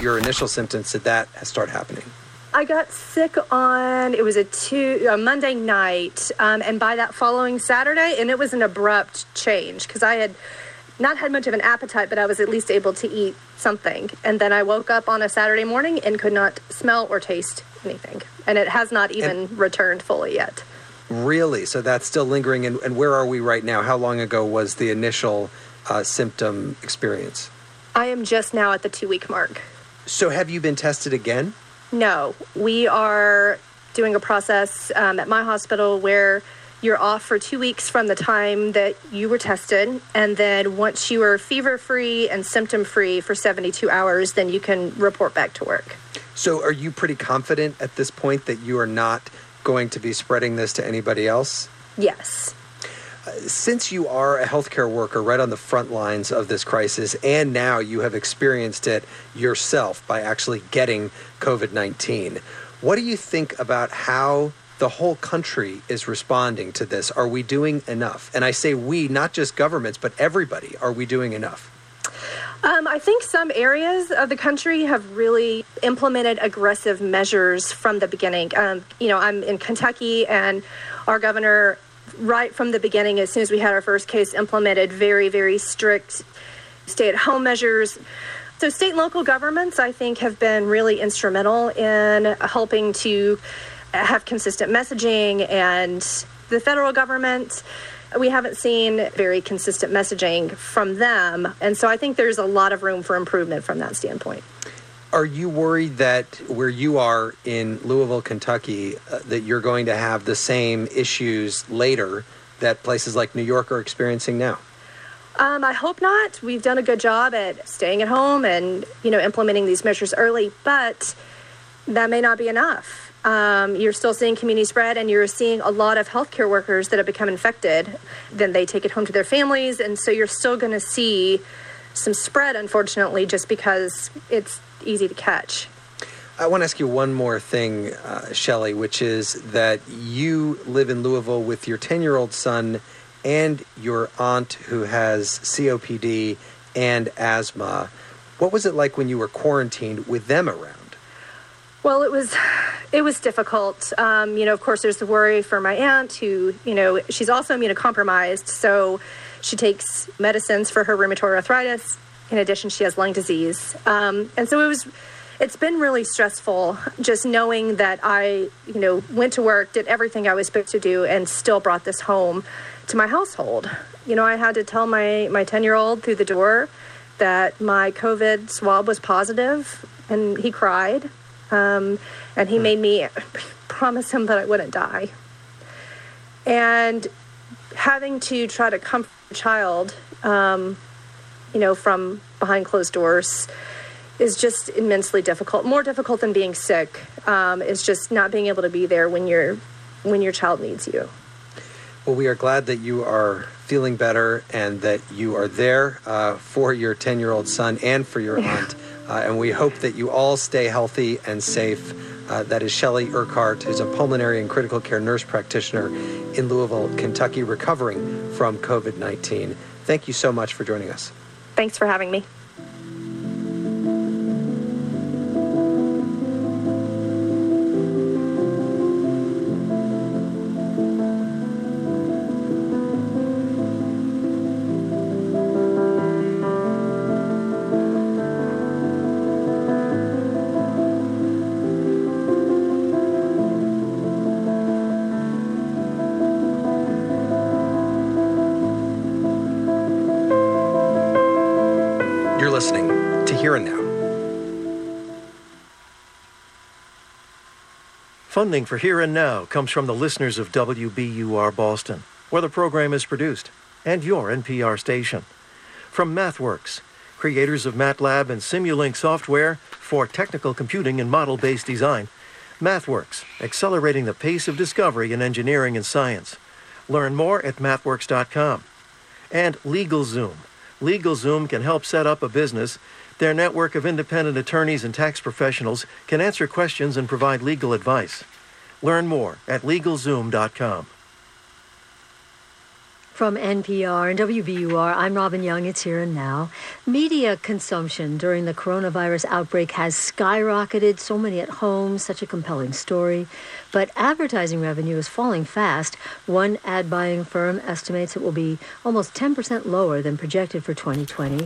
your initial symptoms did that start happening? I got sick on it was a two a Monday night, um, and by that following Saturday, and it was an abrupt change because I had not had much of an appetite, but I was at least able to eat something. And then I woke up on a Saturday morning and could not smell or taste anything, and it has not even and returned fully yet. Really? So that's still lingering. And, and, where are we right now? How long ago was the initial uh, symptom experience? I am just now at the two week mark. So have you been tested again? No, we are doing a process um, at my hospital where you're off for two weeks from the time that you were tested. And then once you are fever free and symptom free for 72 hours, then you can report back to work. So, are you pretty confident at this point that you are not going to be spreading this to anybody else? Yes. Since you are a healthcare worker right on the front lines of this crisis, and now you have experienced it yourself by actually getting COVID 19, what do you think about how the whole country is responding to this? Are we doing enough? And I say we, not just governments, but everybody. Are we doing enough? Um, I think some areas of the country have really implemented aggressive measures from the beginning. Um, you know, I'm in Kentucky, and our governor, right from the beginning, as soon as we had our first case, implemented very, very strict stay at home measures. So, state and local governments, I think, have been really instrumental in helping to have consistent messaging, and the federal government we haven't seen very consistent messaging from them. And so I think there's a lot of room for improvement from that standpoint. Are you worried that where you are in Louisville, Kentucky, uh, that you're going to have the same issues later that places like New York are experiencing now? Um, I hope not. We've done a good job at staying at home and you know implementing these measures early, but that may not be enough. Um, you're still seeing community spread, and you're seeing a lot of healthcare workers that have become infected. Then they take it home to their families, and so you're still going to see some spread, unfortunately, just because it's easy to catch. I want to ask you one more thing, uh, Shelly, which is that you live in Louisville with your 10 year old son and your aunt who has COPD and asthma. What was it like when you were quarantined with them around? Well, it was it was difficult. Um, you know, of course, there's the worry for my aunt, who you know she's also immunocompromised, so she takes medicines for her rheumatoid arthritis. In addition, she has lung disease, um, and so it was. It's been really stressful just knowing that I, you know, went to work, did everything I was supposed to do, and still brought this home to my household. You know, I had to tell my my ten year old through the door that my COVID swab was positive, and he cried um, and he made me promise him that I wouldn't die. And having to try to comfort a child, um, you know, from behind closed doors is just immensely difficult. More difficult than being sick um, is just not being able to be there when your when your child needs you. Well, we are glad that you are feeling better and that you are there uh, for your 10 year old son and for your aunt. Uh, and we hope that you all stay healthy and safe. Uh, that is Shelly Urquhart, who's a pulmonary and critical care nurse practitioner in Louisville, Kentucky, recovering from COVID 19. Thank you so much for joining us. Thanks for having me. Funding for Here and Now comes from the listeners of WBUR Boston, where the program is produced, and your NPR station. From MathWorks, creators of MATLAB and Simulink software for technical computing and model based design, MathWorks, accelerating the pace of discovery in engineering and science. Learn more at mathworks.com. And LegalZoom. LegalZoom can help set up a business. Their network of independent attorneys and tax professionals can answer questions and provide legal advice. Learn more at LegalZoom.com. From NPR and WBUR, I'm Robin Young. It's here and now. Media consumption during the coronavirus outbreak has skyrocketed. So many at home, such a compelling story. But advertising revenue is falling fast. One ad buying firm estimates it will be almost 10% lower than projected for 2020.